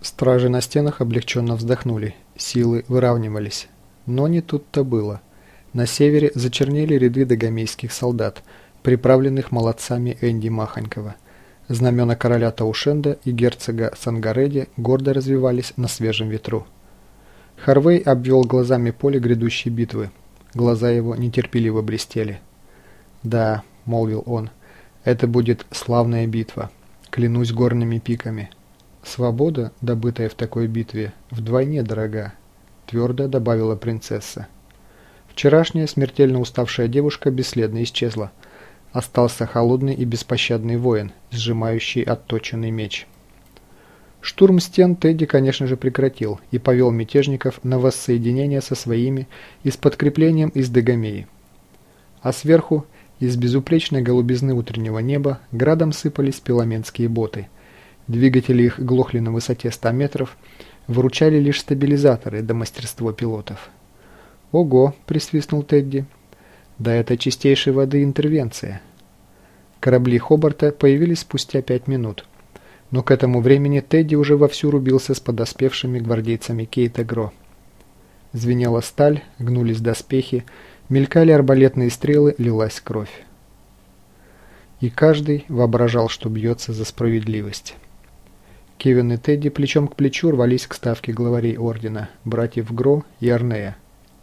Стражи на стенах облегченно вздохнули, силы выравнивались. Но не тут-то было. На севере зачернели ряды догомейских солдат, приправленных молодцами Энди Махонькова. Знамена короля Таушенда и герцога Сангареди гордо развивались на свежем ветру. Харвей обвел глазами поле грядущей битвы. Глаза его нетерпеливо блестели. «Да», — молвил он, — «это будет славная битва. Клянусь горными пиками». «Свобода, добытая в такой битве, вдвойне дорога», – твердо добавила принцесса. Вчерашняя смертельно уставшая девушка бесследно исчезла. Остался холодный и беспощадный воин, сжимающий отточенный меч. Штурм стен Тедди, конечно же, прекратил и повел мятежников на воссоединение со своими и с подкреплением из Дагомеи. А сверху, из безупречной голубизны утреннего неба, градом сыпались пеломенские боты – Двигатели их глохли на высоте 100 метров, выручали лишь стабилизаторы до мастерства пилотов. «Ого!» – присвистнул Тедди. «Да это чистейшей воды интервенция». Корабли Хобарта появились спустя пять минут. Но к этому времени Тедди уже вовсю рубился с подоспевшими гвардейцами Кейта Гро. Звенела сталь, гнулись доспехи, мелькали арбалетные стрелы, лилась кровь. И каждый воображал, что бьется за справедливость. Кевин и Тедди плечом к плечу рвались к ставке главарей Ордена, братьев Гро и Арнея.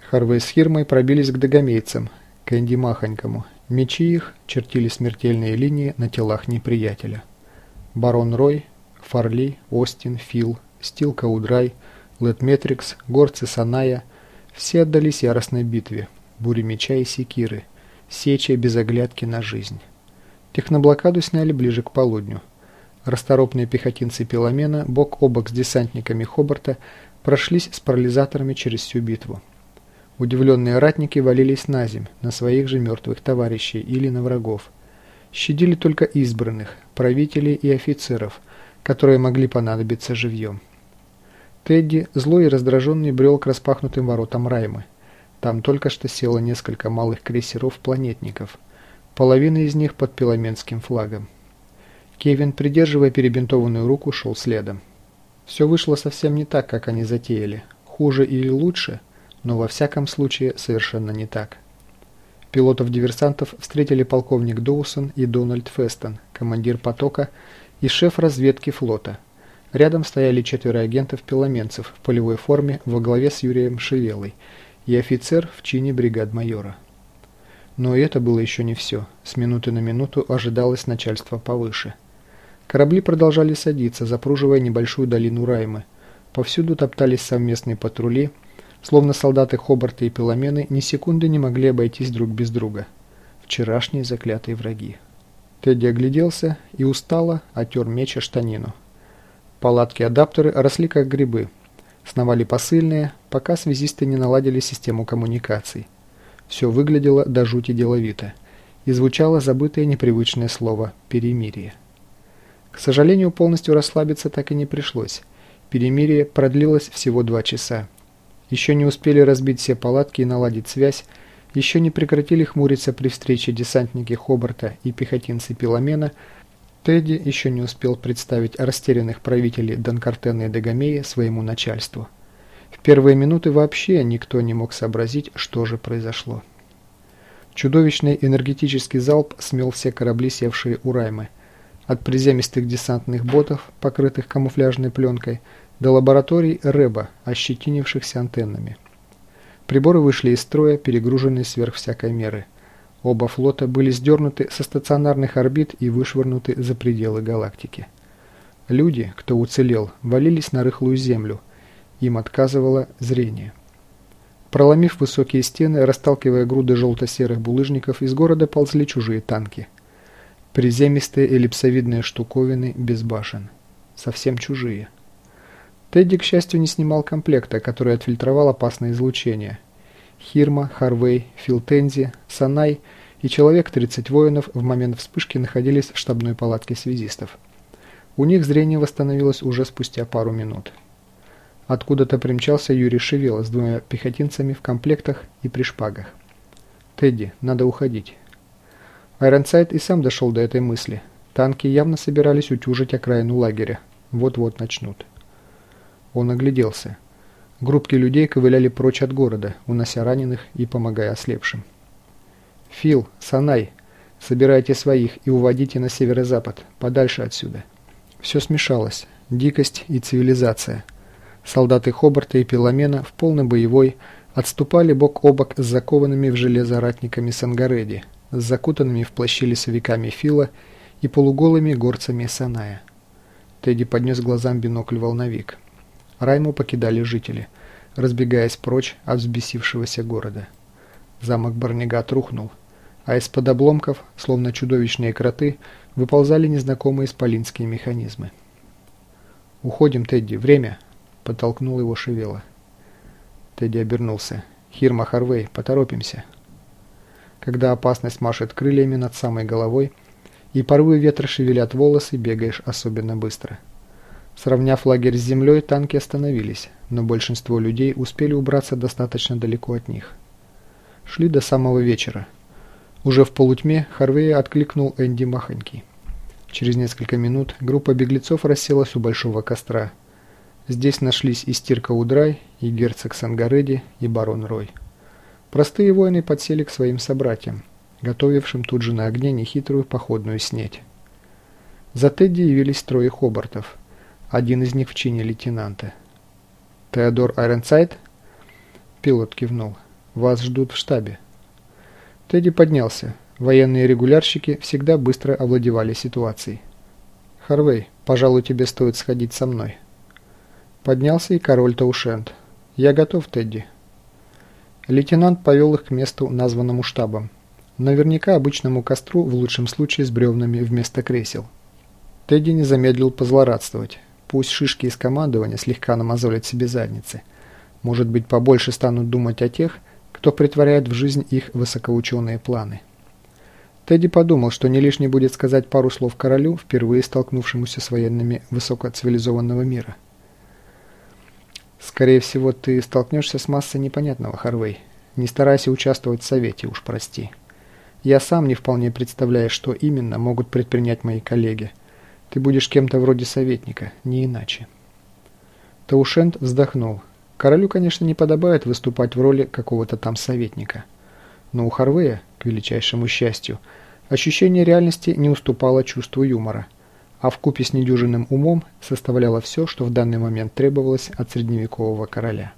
Харвей с Хирмой пробились к догомейцам, к Энди Махонькому. Мечи их чертили смертельные линии на телах неприятеля. Барон Рой, Фарли, Остин, Фил, Стил Каудрай, Летметрикс, горцы Саная – все отдались яростной битве, буре меча и секиры, сеча без оглядки на жизнь. Техноблокаду сняли ближе к полудню – Расторопные пехотинцы Пеломена бок о бок с десантниками Хобарта прошлись с парализаторами через всю битву. Удивленные ратники валились на земь, на своих же мертвых товарищей или на врагов. Щадили только избранных, правителей и офицеров, которые могли понадобиться живьем. Тедди, злой и раздраженный, брел к распахнутым воротам Раймы. Там только что село несколько малых крейсеров-планетников, половина из них под пеломенским флагом. Кевин, придерживая перебинтованную руку, шел следом. Все вышло совсем не так, как они затеяли. Хуже или лучше, но во всяком случае совершенно не так. Пилотов-диверсантов встретили полковник Доусон и Дональд Фестон, командир потока и шеф разведки флота. Рядом стояли четверо агентов-пеломенцев в полевой форме во главе с Юрием Шевелой и офицер в чине бригад-майора. Но это было еще не все. С минуты на минуту ожидалось начальство повыше – Корабли продолжали садиться, запруживая небольшую долину Раймы. Повсюду топтались совместные патрули, словно солдаты Хобарта и Пеломены ни секунды не могли обойтись друг без друга. Вчерашние заклятые враги. Тедди огляделся и устало отер меч о штанину. Палатки-адаптеры росли как грибы. Сновали посыльные, пока связисты не наладили систему коммуникаций. Все выглядело до жути деловито. И звучало забытое непривычное слово «перемирие». К сожалению, полностью расслабиться так и не пришлось. Перемирие продлилось всего два часа. Еще не успели разбить все палатки и наладить связь, еще не прекратили хмуриться при встрече десантники Хобарта и пехотинцы Пиломена, Тедди еще не успел представить растерянных правителей Донкартена и Дагомея своему начальству. В первые минуты вообще никто не мог сообразить, что же произошло. Чудовищный энергетический залп смел все корабли, севшие у Раймы – от приземистых десантных ботов, покрытых камуфляжной пленкой, до лабораторий РЭБа, ощетинившихся антеннами. Приборы вышли из строя, перегруженные сверх всякой меры. Оба флота были сдернуты со стационарных орбит и вышвырнуты за пределы галактики. Люди, кто уцелел, валились на рыхлую землю. Им отказывало зрение. Проломив высокие стены, расталкивая груды желто-серых булыжников, из города ползли чужие танки – Приземистые эллипсовидные штуковины без башен. Совсем чужие. Тедди, к счастью, не снимал комплекта, который отфильтровал опасное излучение. Хирма, Харвей, Филтензи, Санай и человек 30 воинов в момент вспышки находились в штабной палатке связистов. У них зрение восстановилось уже спустя пару минут. Откуда-то примчался Юрий Шевела с двумя пехотинцами в комплектах и при шпагах. «Тедди, надо уходить. Айронсайд и сам дошел до этой мысли. Танки явно собирались утюжить окраину лагеря. Вот-вот начнут. Он огляделся. Группки людей ковыляли прочь от города, унося раненых и помогая ослепшим. «Фил, Санай, собирайте своих и уводите на северо-запад, подальше отсюда». Все смешалось. Дикость и цивилизация. Солдаты Хобарта и Пеломена в полной боевой отступали бок о бок с закованными в железо ратниками Сангареди, с закутанными в плащи лесовиками Фила и полуголыми горцами Саная. Тедди поднес глазам бинокль-волновик. Райму покидали жители, разбегаясь прочь от взбесившегося города. Замок Барнегат рухнул, а из-под обломков, словно чудовищные кроты, выползали незнакомые исполинские механизмы. «Уходим, Тедди, время!» – подтолкнул его Шевела. Тедди обернулся. «Хирма Харвей, поторопимся!» Когда опасность машет крыльями над самой головой, и порывы ветра шевелят волосы, бегаешь особенно быстро – Сравняв лагерь с землей, танки остановились, но большинство людей успели убраться достаточно далеко от них. Шли до самого вечера. Уже в полутьме Харвея откликнул Энди Махонький. Через несколько минут группа беглецов расселась у большого костра. Здесь нашлись и Стирка Удрай, и герцог Сангареди, и барон Рой. Простые воины подсели к своим собратьям, готовившим тут же на огне нехитрую походную снеть. За Тедди явились трое хобартов – один из них в чине лейтенанта. «Теодор Айронсайд?» Пилот кивнул. «Вас ждут в штабе». Тедди поднялся. Военные регулярщики всегда быстро овладевали ситуацией. «Харвей, пожалуй, тебе стоит сходить со мной». Поднялся и король Таушент. «Я готов, Тедди». Лейтенант повел их к месту, названному штабом. Наверняка обычному костру, в лучшем случае с бревнами вместо кресел. Тедди не замедлил позлорадствовать. Пусть шишки из командования слегка намазолят себе задницы. Может быть, побольше станут думать о тех, кто притворяет в жизнь их высокоученые планы. Тедди подумал, что не лишне будет сказать пару слов королю, впервые столкнувшемуся с военными высокоцивилизованного мира. «Скорее всего, ты столкнешься с массой непонятного, Харвей. Не старайся участвовать в совете, уж прости. Я сам не вполне представляю, что именно могут предпринять мои коллеги». Ты будешь кем-то вроде советника, не иначе. Таушент вздохнул. Королю, конечно, не подобает выступать в роли какого-то там советника. Но у Харвея, к величайшему счастью, ощущение реальности не уступало чувству юмора, а в купе с недюжинным умом составляло все, что в данный момент требовалось от средневекового короля.